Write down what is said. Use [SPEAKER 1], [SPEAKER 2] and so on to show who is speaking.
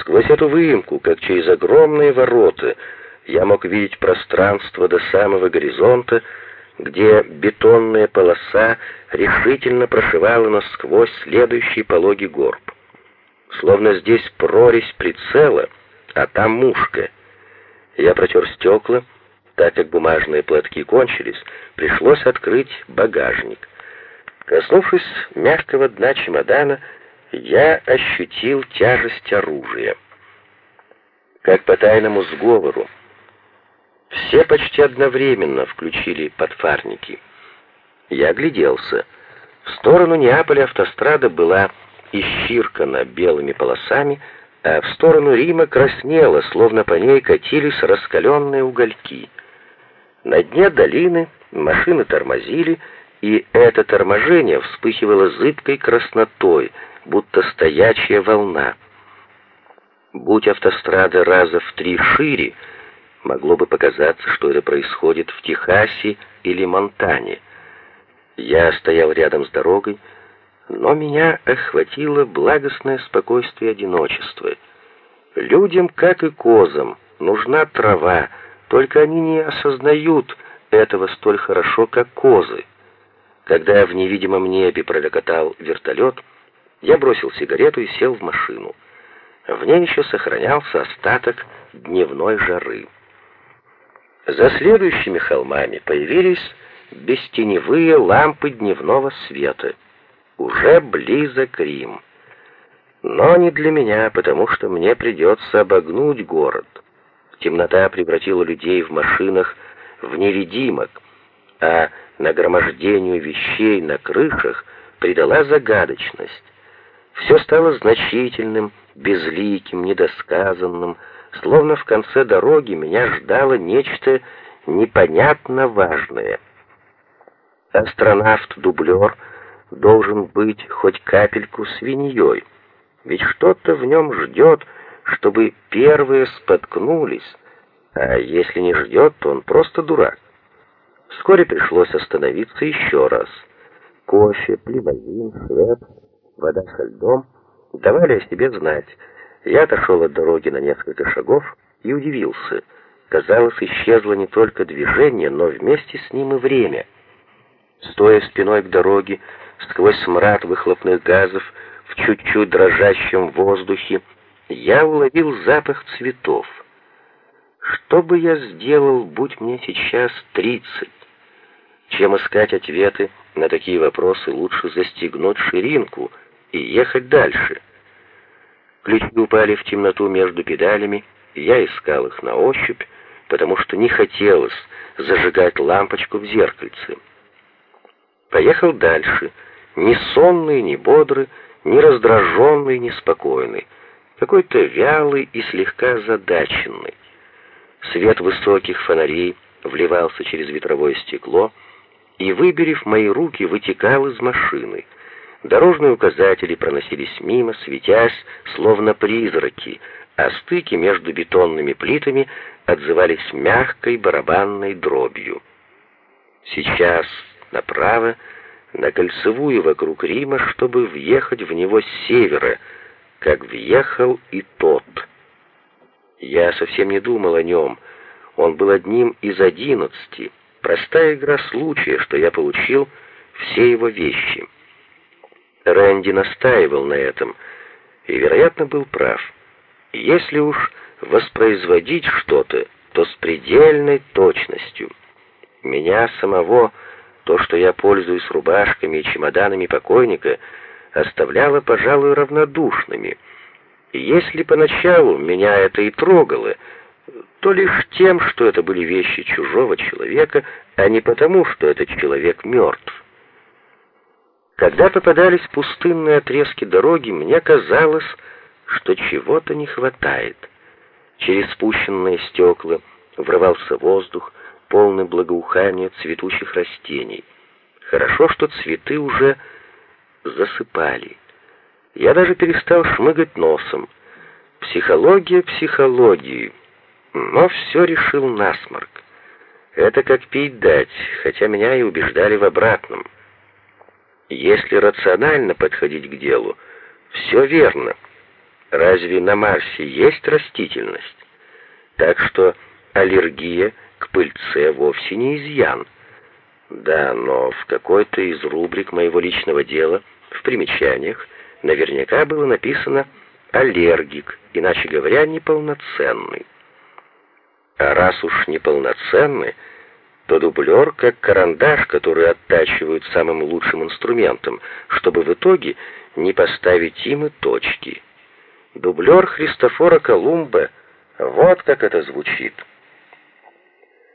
[SPEAKER 1] Сквозь эту выемку, как через огромные ворота, я мог видеть пространство до самого горизонта, где бетонная полоса решительно прошивала насквозь следующий пологий горб. Словно здесь прорезь прицела, а там мушка. Я протер стекла, так как бумажные платки кончились, пришлось открыть багажник. Коснувшись мягкого дна чемодана, я ощутил тяжесть оружия. Как по тайному сговору, все почти одновременно включили подфарники. Я огляделся. В сторону Неаполя автострада была исчиркана белыми полосами, а в сторону Рима краснела, словно по ней катились раскаленные угольки. На дне долины машины тормозили, и это торможение вспыхивало зыбкой краснотой, будто стоячая волна. Будь автострада раза в три шире, могло бы показаться, что это происходит в Техасе или Монтане. Я стоял рядом с дорогой, но меня охватило благостное спокойствие одиночества. Людям, как и козам, нужна трава, только они не осознают этого столь хорошо, как козы. Когда в невидимом небе пролетал вертолет, я бросил сигарету и сел в машину. В ней еще сохранялся остаток дневной жары. За следующими холмами появились бестеневые лампы дневного света. Уже близок Рим. Но не для меня, потому что мне придется обогнуть город. Темнота превратила людей в машинах в невидимок, а нагромождению вещей на крышах придала загадочность. Все стало значительным, безликим, недосказанным, словно в конце дороги меня ждало нечто непонятно важное. Астронавт-дублер должен быть хоть капельку свиньей, ведь что-то в нем ждет, чтобы первые споткнулись, а если не ждет, то он просто дурак. Вскоре пришлось остановиться еще раз. Кофе, плевозин, хлеб, вода со льдом давали о себе знать. Я отошел от дороги на несколько шагов и удивился. Казалось, исчезло не только движение, но вместе с ним и время. Стоя спиной к дороге, сквозь смрад выхлопных газов, в чуть-чуть дрожащем воздухе, я уловил запах цветов. Что бы я сделал, будь мне сейчас тридцать? Чем искать ответы на такие вопросы, лучше застегнуть ширинку и ехать дальше. Ключи упали в темноту между педалями, я искал их на ощупь, потому что не хотелось зажигать лампочку в зеркальце. Поехал дальше, не сонный, не бодрый, не раздраженный, не спокойный, какой-то вялый и слегка задаченный. Свет высоких фонарей вливался через ветровое стекло и, выберев мои руки, вытекал из машины — Дорожные указатели проносились мимо, светясь, словно призраки, а стыки между бетонными плитами отзывались мягкой барабанной дробью. Сейчас направо, на кольцевую вокруг Рима, чтобы въехать в него с севера, как въехал и тот. Я совсем не думал о нем. Он был одним из одиннадцати. Простая игра случая, что я получил все его вещи. Рэнди настаивал на этом и, вероятно, был прав. Если уж воспроизводить что-то, то с предельной точностью. Меня самого, то, что я пользуюсь рубашками и чемоданами покойника, оставляло, пожалуй, равнодушными. И если поначалу меня это и трогало, то лишь тем, что это были вещи чужого человека, а не потому, что этот человек мертв. Когда попадались пустынные отрезки дороги, мне казалось, что чего-то не хватает. Через спущенные стекла врывался воздух, полный благоухания цветущих растений. Хорошо, что цветы уже засыпали. Я даже перестал шмыгать носом. Психология психологии, но все решил насморк. Это как пить дать, хотя меня и убеждали в обратном. Если рационально подходить к делу, все верно. разве на Марсе есть растительность? Так что аллергия к пыльце вовсе не изъян. Да, но в какой-то из рубрик моего личного дела, в примечаниях, наверняка было написано «аллергик», иначе говоря, неполноценный. А раз уж неполноценный, то дублер как карандаш, который оттачивают самым лучшим инструментом, чтобы в итоге не поставить им и точки. Дублер Христофора Колумба, вот как это звучит.